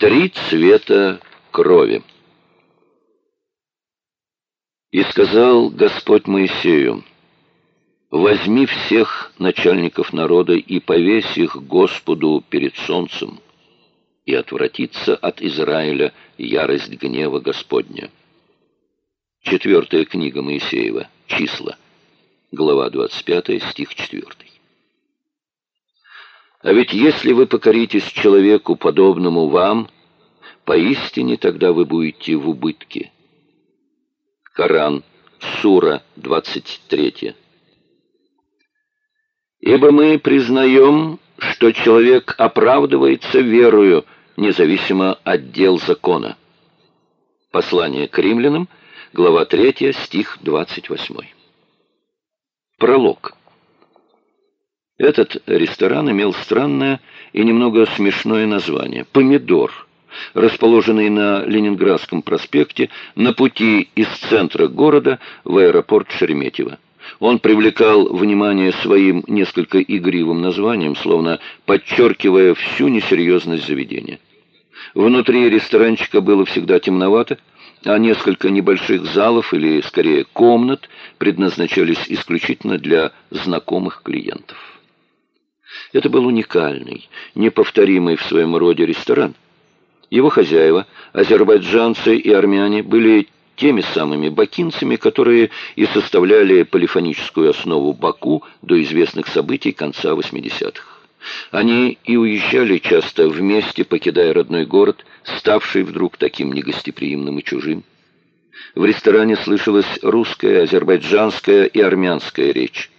Три цвета крови. И сказал Господь Моисею, «Возьми всех начальников народа и повесь их Господу перед солнцем, и отвратится от Израиля ярость гнева Господня». Четвертая книга Моисеева, числа, глава 25, стих 4. А ведь если вы покоритесь человеку, подобному вам, поистине тогда вы будете в убытке. Коран, Сура 23. Ибо мы признаем, что человек оправдывается верою, независимо от дел закона. Послание к римлянам, глава 3, стих 28. Пролог. Этот ресторан имел странное и немного смешное название «Помидор», расположенный на Ленинградском проспекте на пути из центра города в аэропорт Шереметьево. Он привлекал внимание своим несколько игривым названием, словно подчеркивая всю несерьезность заведения. Внутри ресторанчика было всегда темновато, а несколько небольших залов, или скорее комнат, предназначались исключительно для знакомых клиентов. Это был уникальный, неповторимый в своем роде ресторан. Его хозяева, азербайджанцы и армяне, были теми самыми бакинцами, которые и составляли полифоническую основу Баку до известных событий конца 80-х. Они и уезжали часто вместе, покидая родной город, ставший вдруг таким негостеприимным и чужим. В ресторане слышалась русская, азербайджанская и армянская речь.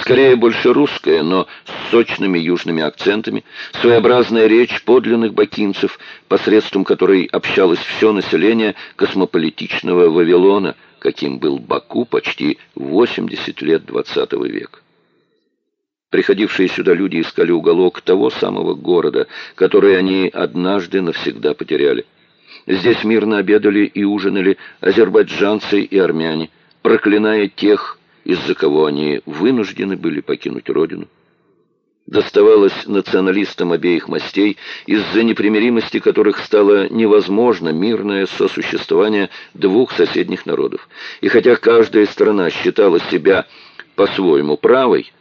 Скорее больше русская, но с сочными южными акцентами, своеобразная речь подлинных бакинцев, посредством которой общалось все население космополитичного Вавилона, каким был Баку почти 80 лет XX века. Приходившие сюда люди искали уголок того самого города, который они однажды навсегда потеряли. Здесь мирно обедали и ужинали азербайджанцы и армяне, проклиная тех, из-за кого они вынуждены были покинуть родину. Доставалось националистам обеих мастей, из-за непримиримости которых стало невозможно мирное сосуществование двух соседних народов. И хотя каждая страна считала себя по-своему правой,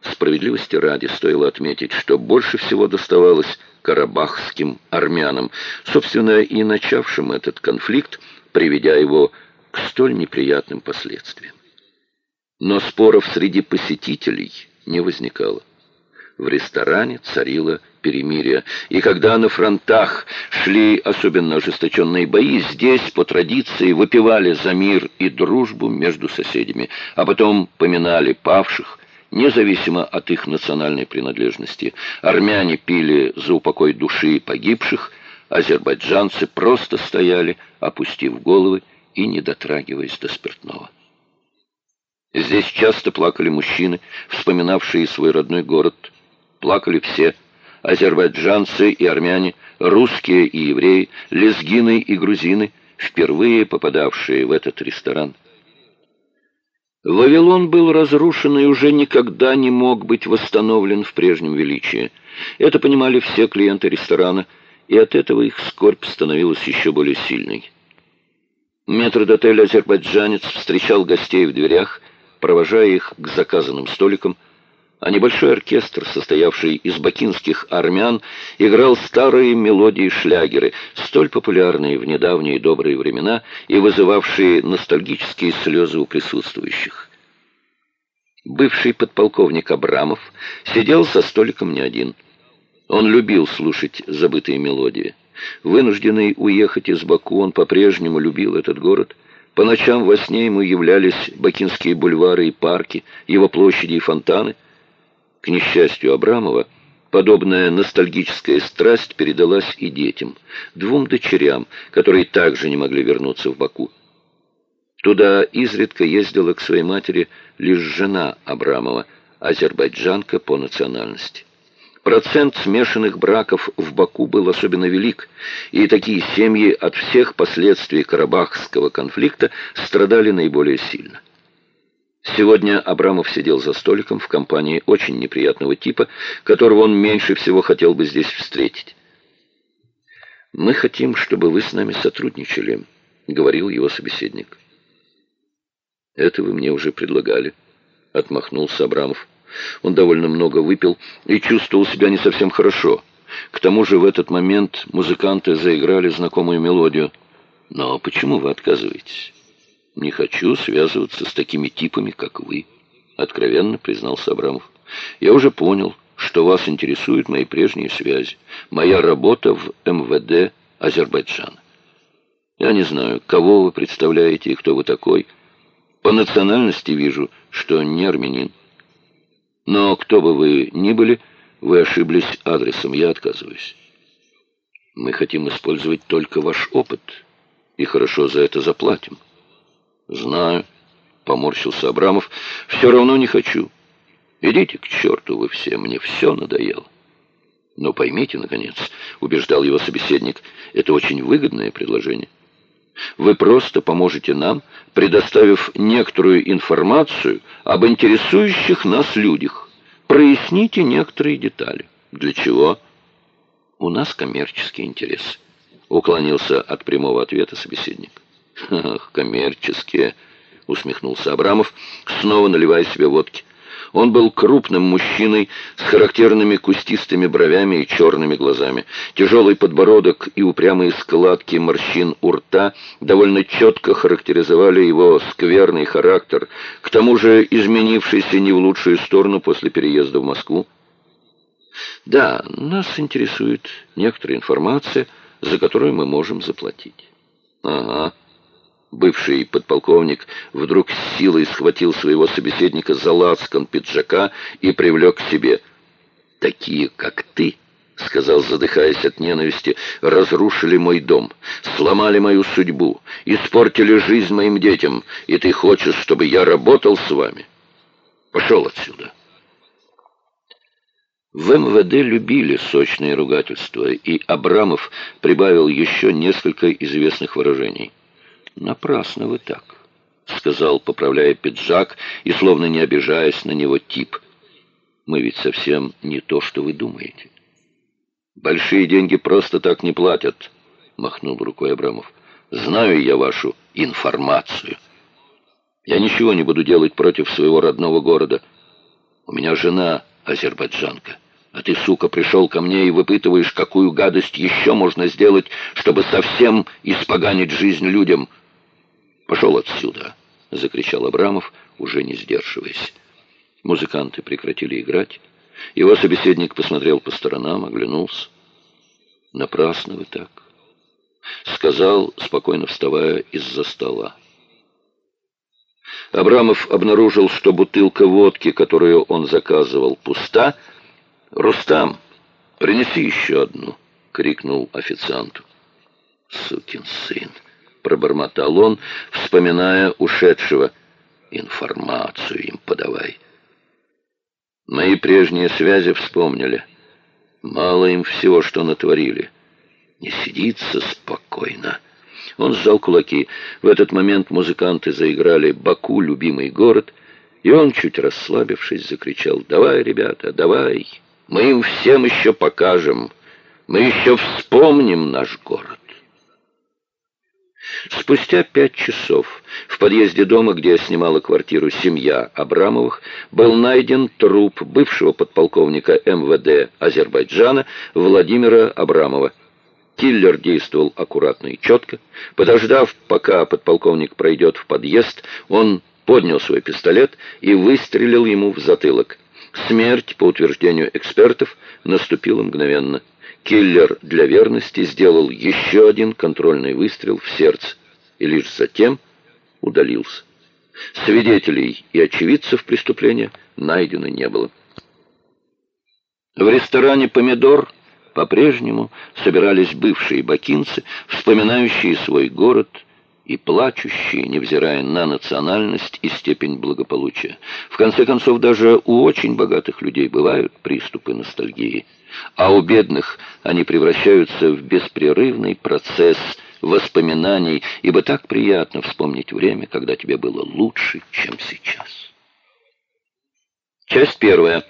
справедливости ради стоило отметить, что больше всего доставалось карабахским армянам, собственно, и начавшим этот конфликт, приведя его к столь неприятным последствиям. Но споров среди посетителей не возникало. В ресторане царило перемирие, и когда на фронтах шли особенно ожесточенные бои, здесь, по традиции, выпивали за мир и дружбу между соседями, а потом поминали павших, независимо от их национальной принадлежности. Армяне пили за упокой души погибших, азербайджанцы просто стояли, опустив головы и не дотрагиваясь до спиртного. Здесь часто плакали мужчины, вспоминавшие свой родной город. Плакали все – азербайджанцы и армяне, русские и евреи, лезгины и грузины, впервые попадавшие в этот ресторан. Вавилон был разрушен и уже никогда не мог быть восстановлен в прежнем величии. Это понимали все клиенты ресторана, и от этого их скорбь становилась еще более сильной. Метрдотель азербайджанец встречал гостей в дверях, провожая их к заказанным столикам, а небольшой оркестр, состоявший из бакинских армян, играл старые мелодии-шлягеры, столь популярные в недавние добрые времена и вызывавшие ностальгические слезы у присутствующих. Бывший подполковник Абрамов сидел за столиком не один. Он любил слушать забытые мелодии. Вынужденный уехать из Баку, он по-прежнему любил этот город – по ночам во сне ему являлись бакинские бульвары и парки, его площади и фонтаны. К несчастью Абрамова, подобная ностальгическая страсть передалась и детям, двум дочерям, которые также не могли вернуться в Баку. Туда изредка ездила к своей матери лишь жена Абрамова, азербайджанка по национальности. Процент смешанных браков в Баку был особенно велик, и такие семьи от всех последствий Карабахского конфликта страдали наиболее сильно. Сегодня Абрамов сидел за столиком в компании очень неприятного типа, которого он меньше всего хотел бы здесь встретить. «Мы хотим, чтобы вы с нами сотрудничали», — говорил его собеседник. «Это вы мне уже предлагали», — отмахнулся Абрамов. Он довольно много выпил и чувствовал себя не совсем хорошо. К тому же в этот момент музыканты заиграли знакомую мелодию. «Но почему вы отказываетесь?» «Не хочу связываться с такими типами, как вы», — откровенно признался Абрамов. «Я уже понял, что вас интересуют мои прежние связи, моя работа в МВД Азербайджана. Я не знаю, кого вы представляете и кто вы такой. По национальности вижу, что не армянин. Но кто бы вы ни были, вы ошиблись адресом, я отказываюсь. Мы хотим использовать только ваш опыт, и хорошо за это заплатим. Знаю, поморщился Абрамов, все равно не хочу. Идите к черту вы все, мне все надоело. Но поймите, наконец, убеждал его собеседник, это очень выгодное предложение. Вы просто поможете нам, предоставив некоторую информацию об интересующих нас людях. Проясните некоторые детали. Для чего? У нас коммерческий интерес. Уклонился от прямого ответа собеседник. Ах, коммерческие, усмехнулся Абрамов, снова наливая себе водки. Он был крупным мужчиной с характерными кустистыми бровями и черными глазами. Тяжелый подбородок и упрямые складки морщин у рта довольно четко характеризовали его скверный характер, к тому же изменившийся не в лучшую сторону после переезда в Москву. Да, нас интересует некоторая информация, за которую мы можем заплатить. Ага. Бывший подполковник вдруг с силой схватил своего собеседника за лацкан пиджака и привлек к себе. «Такие, как ты», — сказал, задыхаясь от ненависти, — «разрушили мой дом, сломали мою судьбу, испортили жизнь моим детям, и ты хочешь, чтобы я работал с вами? Пошел отсюда». В МВД любили сочные ругательства, и Абрамов прибавил еще несколько известных выражений. «Напрасно вы так», — сказал, поправляя пиджак и словно не обижаясь на него тип. «Мы ведь совсем не то, что вы думаете». «Большие деньги просто так не платят», — махнул рукой Абрамов. «Знаю я вашу информацию. Я ничего не буду делать против своего родного города. У меня жена азербайджанка». А ты, сука, пришел ко мне и выпытываешь, какую гадость еще можно сделать, чтобы совсем испоганить жизнь людям. «Пошел отсюда!» — закричал Абрамов, уже не сдерживаясь. Музыканты прекратили играть. Его собеседник посмотрел по сторонам, оглянулся. «Напрасно вы так!» — сказал, спокойно вставая из-за стола. Абрамов обнаружил, что бутылка водки, которую он заказывал, пуста. «Рустам, принеси еще одну!» — крикнул официанту. «Сукин сын!» — пробормотал он, вспоминая ушедшего. «Информацию им подавай». Мои прежние связи вспомнили. Мало им всего, что натворили. Не сидится спокойно. Он сжал кулаки. В этот момент музыканты заиграли «Баку, любимый город», и он, чуть расслабившись, закричал «Давай, ребята, давай, мы им всем еще покажем, мы еще вспомним наш город». Спустя пять часов в подъезде дома, где снимала квартиру семья Абрамовых, был найден труп бывшего подполковника МВД Азербайджана Владимира Абрамова. Киллер действовал аккуратно и четко. Подождав, пока подполковник пройдет в подъезд, он поднял свой пистолет и выстрелил ему в затылок. Смерть, по утверждению экспертов, наступила мгновенно. Киллер для верности сделал еще один контрольный выстрел в сердце и лишь затем удалился. Свидетелей и очевидцев преступления найдено не было. В ресторане «Помидор» по-прежнему собирались бывшие бакинцы, вспоминающие свой город и плачущие, невзирая на национальность и степень благополучия. В конце концов, даже у очень богатых людей бывают приступы ностальгии а у бедных они превращаются в беспрерывный процесс воспоминаний, ибо так приятно вспомнить время, когда тебе было лучше, чем сейчас. Часть первая.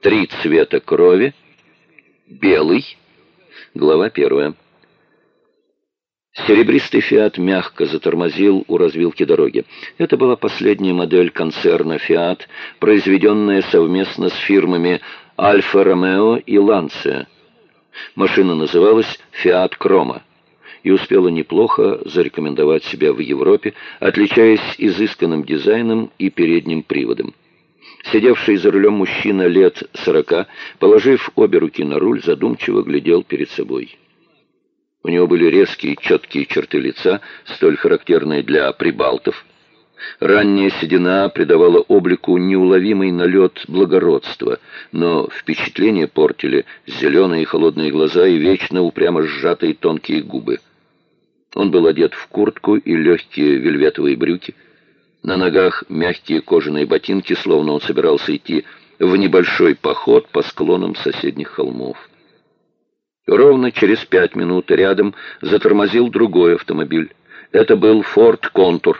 Три цвета крови. Белый. Глава первая. Серебристый «Фиат» мягко затормозил у развилки дороги. Это была последняя модель концерна «Фиат», произведенная совместно с фирмами «Альфа-Ромео» и «Ланция». Машина называлась «Фиат Крома» и успела неплохо зарекомендовать себя в Европе, отличаясь изысканным дизайном и передним приводом. Сидевший за рулем мужчина лет сорока, положив обе руки на руль, задумчиво глядел перед собой. У него были резкие, четкие черты лица, столь характерные для прибалтов. Ранняя седина придавала облику неуловимый налет благородства, но впечатление портили зеленые холодные глаза и вечно упрямо сжатые тонкие губы. Он был одет в куртку и легкие вельветовые брюки. На ногах мягкие кожаные ботинки, словно он собирался идти в небольшой поход по склонам соседних холмов. Ровно через пять минут рядом затормозил другой автомобиль. Это был Ford Contour.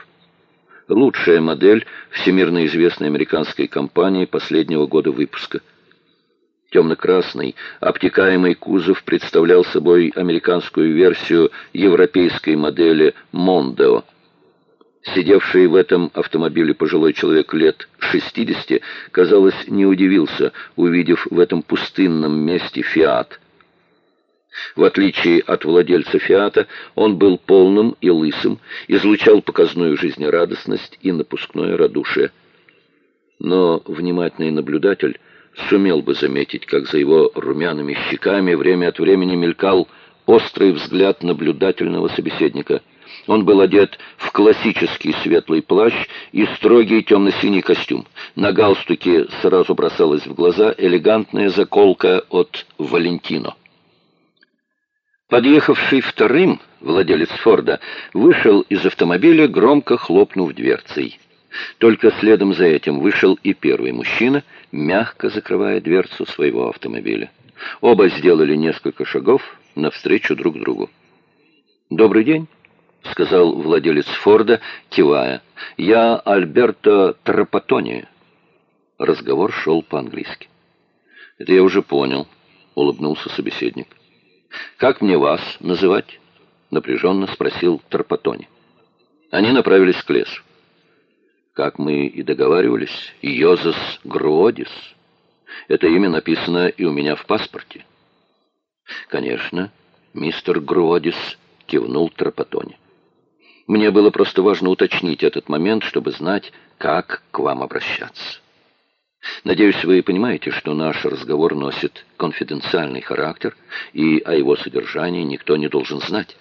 Лучшая модель всемирно известной американской компании последнего года выпуска. Темно-красный, обтекаемый кузов представлял собой американскую версию европейской модели Mondeo. Сидевший в этом автомобиле пожилой человек лет 60, казалось, не удивился, увидев в этом пустынном месте «Фиат», в отличие от владельца «Фиата», он был полным и лысым, излучал показную жизнерадостность и напускное радушие. Но внимательный наблюдатель сумел бы заметить, как за его румяными щеками время от времени мелькал острый взгляд наблюдательного собеседника. Он был одет в классический светлый плащ и строгий темно-синий костюм. На галстуке сразу бросалась в глаза элегантная заколка от «Валентино». Подъехавший вторым, владелец Форда, вышел из автомобиля, громко хлопнув дверцей. Только следом за этим вышел и первый мужчина, мягко закрывая дверцу своего автомобиля. Оба сделали несколько шагов навстречу друг другу. «Добрый день», — сказал владелец Форда, кивая. «Я Альберто Трапатони». Разговор шел по-английски. «Это я уже понял», — улыбнулся собеседник. «Как мне вас называть?» — напряженно спросил Тарпатони. Они направились к лесу. Как мы и договаривались, Йозас Груодис. Это имя написано и у меня в паспорте. Конечно, мистер Груодис кивнул Тарпатони. Мне было просто важно уточнить этот момент, чтобы знать, как к вам обращаться. Надеюсь, вы понимаете, что наш разговор носит конфиденциальный характер, и о его содержании никто не должен знать.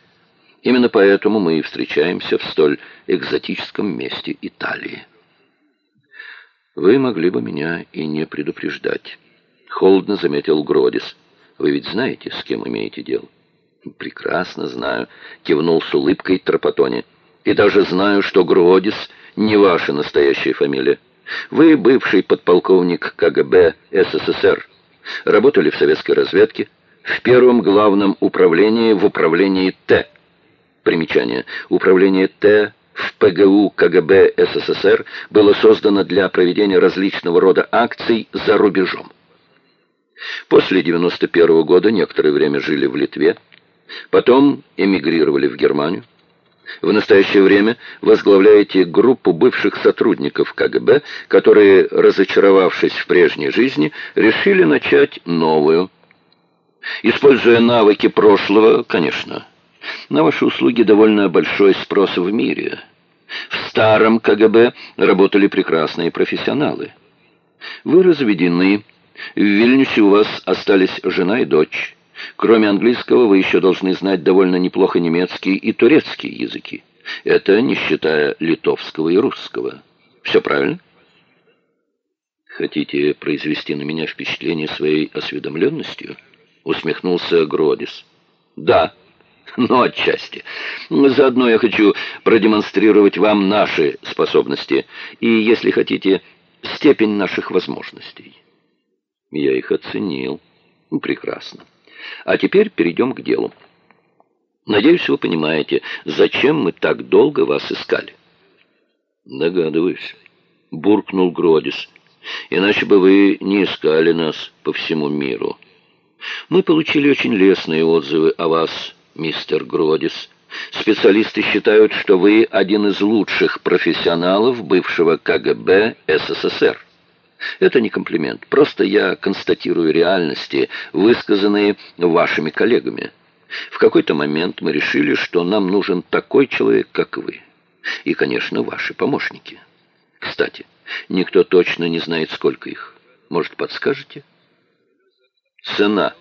Именно поэтому мы и встречаемся в столь экзотическом месте Италии. Вы могли бы меня и не предупреждать. Холодно заметил Гродис. Вы ведь знаете, с кем имеете дело? Прекрасно знаю, кивнул с улыбкой Тропотони. И даже знаю, что Гродис не ваша настоящая фамилия. Вы бывший подполковник КГБ СССР, работали в советской разведке, в первом главном управлении в управлении Т. Примечание. Управление Т в ПГУ КГБ СССР было создано для проведения различного рода акций за рубежом. После 91 -го года некоторое время жили в Литве, потом эмигрировали в Германию. В настоящее время возглавляете группу бывших сотрудников КГБ, которые, разочаровавшись в прежней жизни, решили начать новую. Используя навыки прошлого, конечно. На ваши услуги довольно большой спрос в мире. В старом КГБ работали прекрасные профессионалы. Вы разведены. В Вильнюсе у вас остались жена и дочь. Кроме английского, вы еще должны знать довольно неплохо немецкий и турецкий языки. Это не считая литовского и русского. Все правильно? Хотите произвести на меня впечатление своей осведомленностью? Усмехнулся Гродис. Да, но отчасти. Заодно я хочу продемонстрировать вам наши способности и, если хотите, степень наших возможностей. Я их оценил. Прекрасно. А теперь перейдем к делу. Надеюсь, вы понимаете, зачем мы так долго вас искали. Догадываюсь, буркнул Гродис. Иначе бы вы не искали нас по всему миру. Мы получили очень лестные отзывы о вас, мистер Гродис. Специалисты считают, что вы один из лучших профессионалов бывшего КГБ СССР. Это не комплимент, просто я констатирую реальности, высказанные вашими коллегами. В какой-то момент мы решили, что нам нужен такой человек, как вы. И, конечно, ваши помощники. Кстати, никто точно не знает, сколько их. Может, подскажете? Цена,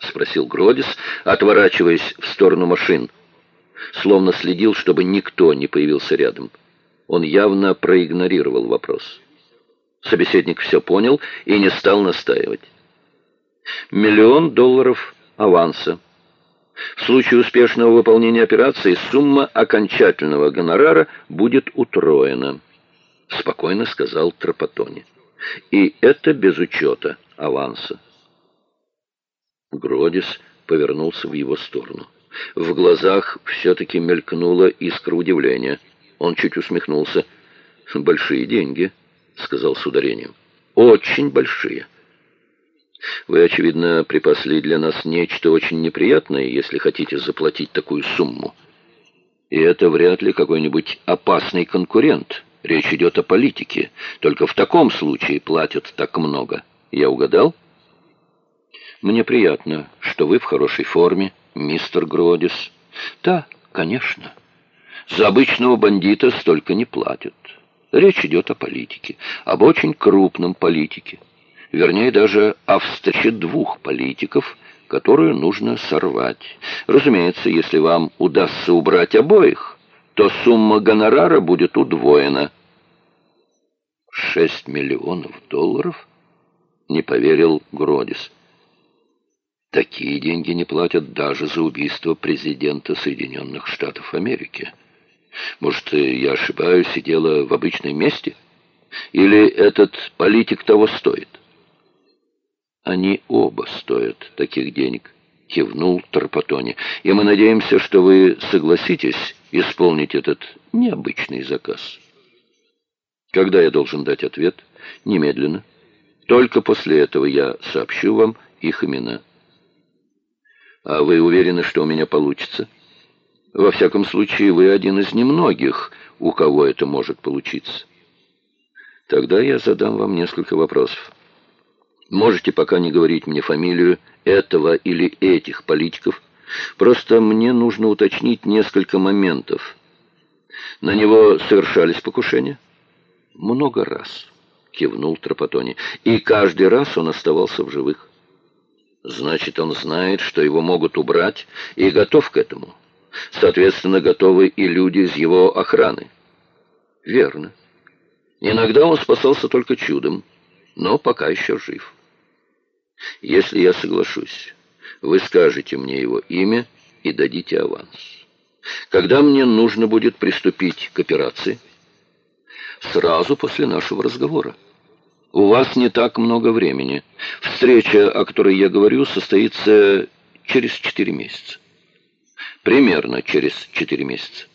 спросил Гродис, отворачиваясь в сторону машин. Словно следил, чтобы никто не появился рядом. Он явно проигнорировал вопрос. Собеседник все понял и не стал настаивать. Миллион долларов аванса. В случае успешного выполнения операции сумма окончательного гонорара будет утроена, спокойно сказал Тропотони. И это без учета аванса. Гродис повернулся в его сторону. В глазах все-таки мелькнула искра удивления. Он чуть усмехнулся. «Большие деньги», — сказал с ударением. «Очень большие». Вы, очевидно, припасли для нас нечто очень неприятное, если хотите заплатить такую сумму. И это вряд ли какой-нибудь опасный конкурент. Речь идет о политике. Только в таком случае платят так много. Я угадал? Мне приятно, что вы в хорошей форме, мистер Гродис. Да, конечно. За обычного бандита столько не платят. Речь идет о политике, об очень крупном политике вернее даже о встрече двух политиков, которую нужно сорвать. Разумеется, если вам удастся убрать обоих, то сумма гонорара будет удвоена. «Шесть миллионов долларов?» — не поверил Гродис. «Такие деньги не платят даже за убийство президента Соединенных Штатов Америки. Может, я ошибаюсь и дело в обычном месте? Или этот политик того стоит?» Они оба стоят таких денег, кивнул Тарпатони. И мы надеемся, что вы согласитесь исполнить этот необычный заказ. Когда я должен дать ответ? Немедленно. Только после этого я сообщу вам их имена. А вы уверены, что у меня получится? Во всяком случае, вы один из немногих, у кого это может получиться. Тогда я задам вам несколько вопросов. Можете пока не говорить мне фамилию этого или этих политиков. Просто мне нужно уточнить несколько моментов. На него совершались покушения? Много раз, кивнул Тропотони. И каждый раз он оставался в живых. Значит, он знает, что его могут убрать, и готов к этому. Соответственно, готовы и люди из его охраны. Верно. Иногда он спасался только чудом, но пока еще жив. Если я соглашусь, вы скажете мне его имя и дадите аванс. Когда мне нужно будет приступить к операции? Сразу после нашего разговора. У вас не так много времени. Встреча, о которой я говорю, состоится через четыре месяца. Примерно через четыре месяца.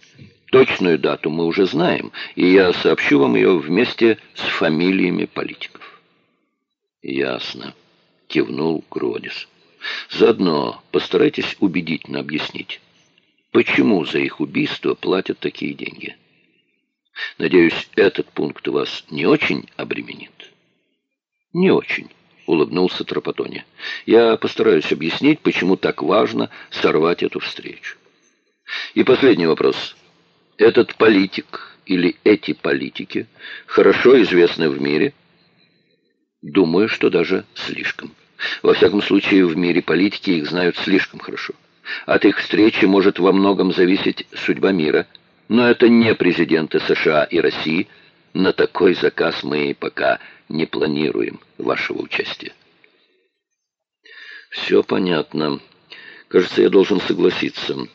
Точную дату мы уже знаем, и я сообщу вам ее вместе с фамилиями политиков. Ясно кивнул Гродис. Заодно постарайтесь убедительно объяснить, почему за их убийство платят такие деньги. Надеюсь, этот пункт вас не очень обременит? Не очень, улыбнулся Тропотони. Я постараюсь объяснить, почему так важно сорвать эту встречу. И последний вопрос. Этот политик или эти политики хорошо известны в мире? Думаю, что даже слишком. Во всяком случае, в мире политики их знают слишком хорошо. От их встречи может во многом зависеть судьба мира. Но это не президенты США и России. На такой заказ мы пока не планируем вашего участия. Все понятно. Кажется, я должен согласиться.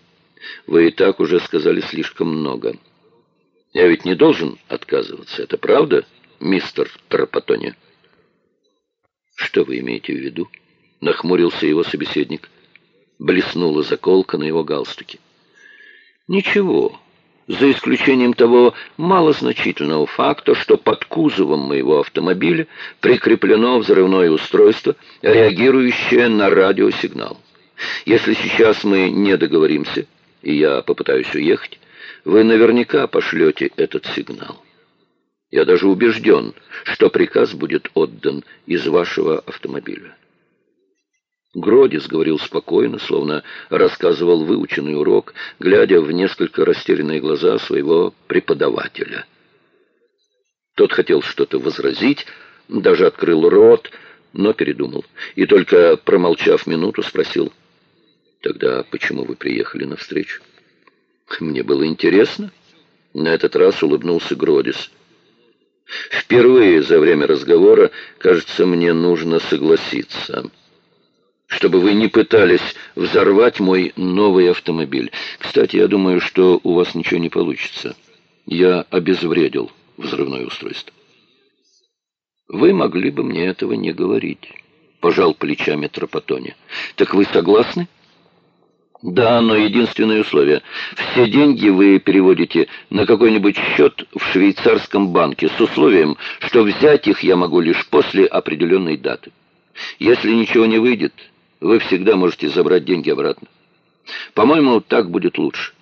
Вы и так уже сказали слишком много. Я ведь не должен отказываться, это правда, мистер Тропотони? «Что вы имеете в виду?» — нахмурился его собеседник. Блеснула заколка на его галстуке. «Ничего, за исключением того малозначительного факта, что под кузовом моего автомобиля прикреплено взрывное устройство, реагирующее на радиосигнал. Если сейчас мы не договоримся, и я попытаюсь уехать, вы наверняка пошлете этот сигнал. Я даже убежден, что приказ будет отдан из вашего автомобиля. Гродис говорил спокойно, словно рассказывал выученный урок, глядя в несколько растерянные глаза своего преподавателя. Тот хотел что-то возразить, даже открыл рот, но передумал. И только промолчав минуту, спросил, «Тогда почему вы приехали навстречу?» «Мне было интересно». На этот раз улыбнулся Гродис. «Впервые за время разговора, кажется, мне нужно согласиться» чтобы вы не пытались взорвать мой новый автомобиль. Кстати, я думаю, что у вас ничего не получится. Я обезвредил взрывное устройство. Вы могли бы мне этого не говорить, пожал плечами Тропотони. Так вы согласны? Да, но единственное условие. Все деньги вы переводите на какой-нибудь счет в швейцарском банке с условием, что взять их я могу лишь после определенной даты. Если ничего не выйдет, вы всегда можете забрать деньги обратно. По-моему, так будет лучше.